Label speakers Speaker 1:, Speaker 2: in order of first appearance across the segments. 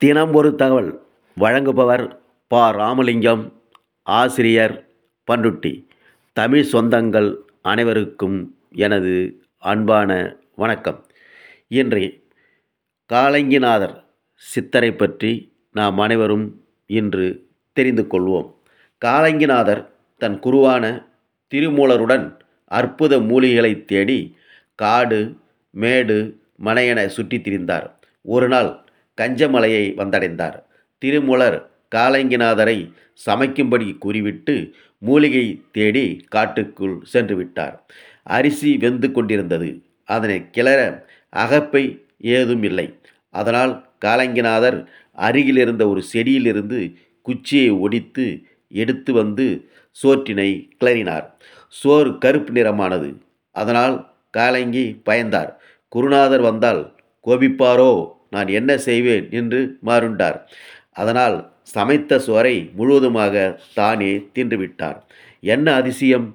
Speaker 1: தினம் ஒரு தகவல். வழங்குபவர் பா. ராமலிங்கம் ஆசிரியர் பண்ருட்டி தமிழ் சொந்தங்கள் அனைவருக்கும் எனது அன்பான வணக்கம். இன்று காலங்கிநாதர் சித்தரை பற்றி நாம் அனைவரும் இன்று தெரிந்து கொள்வோம். காலங்கிநாதர் தன் குருவான திருமூலருடன் அற்புத மூலிகளை தேடி காடு மேடு மனையென சுற்றித் திரிந்தார். ஒரு நாள் கஞ்சமலையை வந்தடைந்தார். திருமுலர் காலங்கிநாதரை சமைக்கும்படி கூறிவிட்டு மூலிகை தேடி காட்டுக்குள் சென்று விட்டார் அரிசி வெந்து கொண்டிருந்தது. அதனை கிளற அகப்பை ஏதும் இல்லை அதனால் காலங்கிநாதர் அருகில் இருந்த ஒரு செடியிலிருந்து குச்சியை ஒடித்து எடுத்து வந்து சோற்றினை கிளறினார். சோறு கருப்பு நிறமானது. அதனால் காலங்கி பயந்தார். குருநாதர் வந்தால் கோபிப்பாரோ? நான் என்ன செய்வேன் என்று மாறுண்டார். அதனால் சமைத்த சுவரை முழுவதுமாக தானே தின்றுவிட்டார். என்ன அதிசயம்?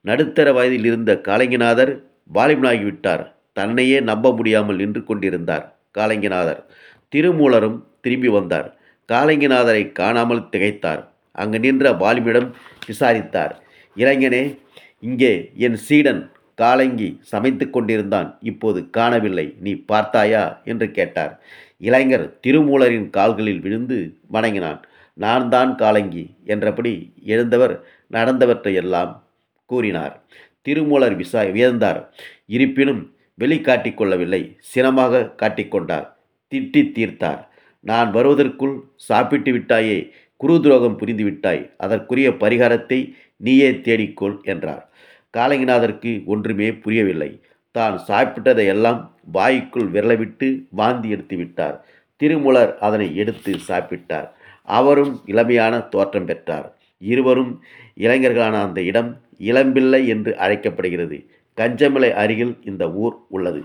Speaker 1: நடுத்தர வயதில் இருந்த காலங்கிநாதர் வாலிபனாகிவிட்டார். தன்னையே நம்ப முடியாமல் நின்று கொண்டிருந்தார் காலங்கிநாதர். திருமூலரும் திரும்பி வந்தார். காலங்கிநாதரை காணாமல் திகைத்தார். அங்கு நின்ற வாலிபிடம் விசாரித்தார். இளைஞனே இங்கே என் சீடன் காலங்கி சமைத்து கொண்டிருந்தான். இப்போது காணவில்லை. நீ பார்த்தாயா? என்று கேட்டார். இளைஞர் திருமூலரின் கால்களில் விழுந்து வணங்கினான். நான் தான் காலங்கி என்றபடி எழுந்தவர் நடந்தவற்றையெல்லாம் கூறினார். திருமூலர் விசா வியந்தார். இருப்பினும் வெளி கொள்ளவில்லை. சினமாக காட்டிக்கொண்டார் திட்டி தீர்த்தார். நான் வருவதற்குள் சாப்பிட்டு விட்டாயே. குரு துரோகம் புரிந்து விட்டாய். அதற்குரிய பரிகாரத்தை நீயே தேடிக்கொள் என்றார். காலங்கிநாதருக்கு ஒன்றுமே புரியவில்லை. தான் சாப்பிட்டதை எல்லாம் வாய்க்குள் விரலவிட்டு வாந்தி எடுத்து விட்டார். திருமூலர் அதனை எடுத்து சாப்பிட்டார். அவரும் இளமையான தோற்றம் பெற்றார். இருவரும் இளைஞர்களான அந்த இடம் இளம்பிள்ளை என்று அழைக்கப்படுகிறது. கஞ்சமலை அருகில் இந்த ஊர் உள்ளது.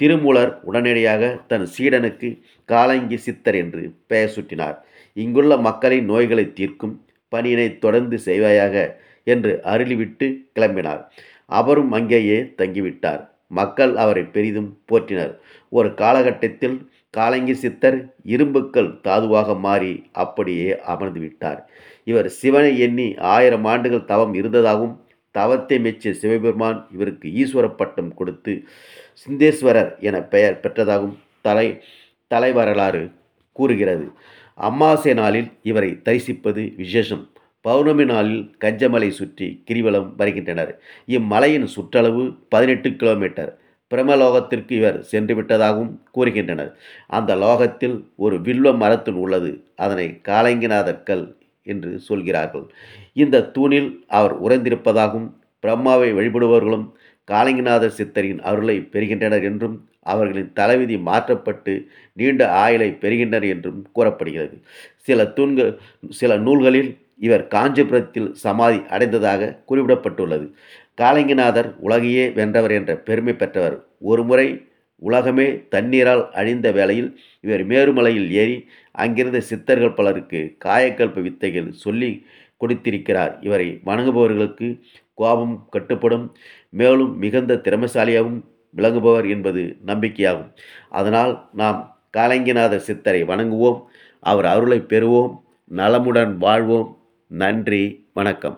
Speaker 1: திருமூலர் உடனடியாக தன் சீடனுக்கு காலங்கி சித்தர் என்று பெயர் சுட்டினார். இங்குள்ள மக்களின் நோய்களை தீர்க்கும் பணியினை தொடர்ந்து செய்வாயாக என்று அருளிவிட்டு கிளம்பினார். அவரும் அங்கேயே தங்கிவிட்டார். மக்கள் அவரை பெரிதும் போற்றினர். ஒரு காலகட்டத்தில் காலங்கி சித்தர் இரும்புக்கள் தாதுவாக மாறி அப்படியே அமர்ந்து விட்டார். இவர் சிவனை எண்ணி ஆயிரம் ஆண்டுகள் தவம் இருந்ததாகவும் தவத்தை மெச்சிய சிவபெருமான் இவருக்கு ஈஸ்வர பட்டம் கொடுத்து சிந்தேஸ்வரர் என பெயர் பெற்றதாகவும் தலை தலைவரலாறு கூறுகிறது. அமாவாசை நாளில் இவரை தரிசிப்பது விசேஷம். பௌர்ணமி நாளில் கஞ்சமலை சுற்றி கிரிவலம் வருகின்றனர். இம்மலையின் சுற்றளவு பதினெட்டு கிலோமீட்டர். பிரமலோகத்திற்கு இவர் சென்று விட்டதாகவும் கூறுகின்றனர். அந்த லோகத்தில் ஒரு வில்வ மரத்தின் உள்ளது. அதனை காலங்கிநாதர் கல் என்று சொல்கிறார்கள். இந்த தூணில் அவர் உறைந்திருப்பதாகவும் பிரம்மாவை வழிபடுபவர்களும் காலங்கிநாதர் சித்தரின் அருளை பெறுகின்றனர் என்றும் அவர்களின் தலைவிதி மாற்றப்பட்டு நீண்ட ஆயுளை பெறுகின்றனர் என்றும் கூறப்படுகிறது. சில தூண்கள் சில நூல்களில் இவர் காஞ்சிபுரத்தில் சமாதி அடைந்ததாக குறிப்பிடப்பட்டுள்ளது. காலங்கிநாதர் உலகையே வென்றவர் என்ற பெருமை பெற்றவர். ஒருமுறை உலகமே தண்ணீரால் அழிந்த வேளையில் இவர் மேருமலையில் ஏறி அங்கிருந்த சித்தர்கள் பலருக்கு காயக்கல்ப வித்தைகள் சொல்லி கொடுத்திருக்கிறார். இவரை வணங்குபவர்களுக்கு கோபம் கட்டுப்படும் மேலும் மிகுந்த திறமசாலியாகவும் விளங்குபவர் என்பது நம்பிக்கையாகும். அதனால் நாம் காலங்கிநாதர் சித்தரை வணங்குவோம் அவர் அருளை பெறுவோம் நலமுடன் வாழ்வோம். நன்றி வணக்கம்.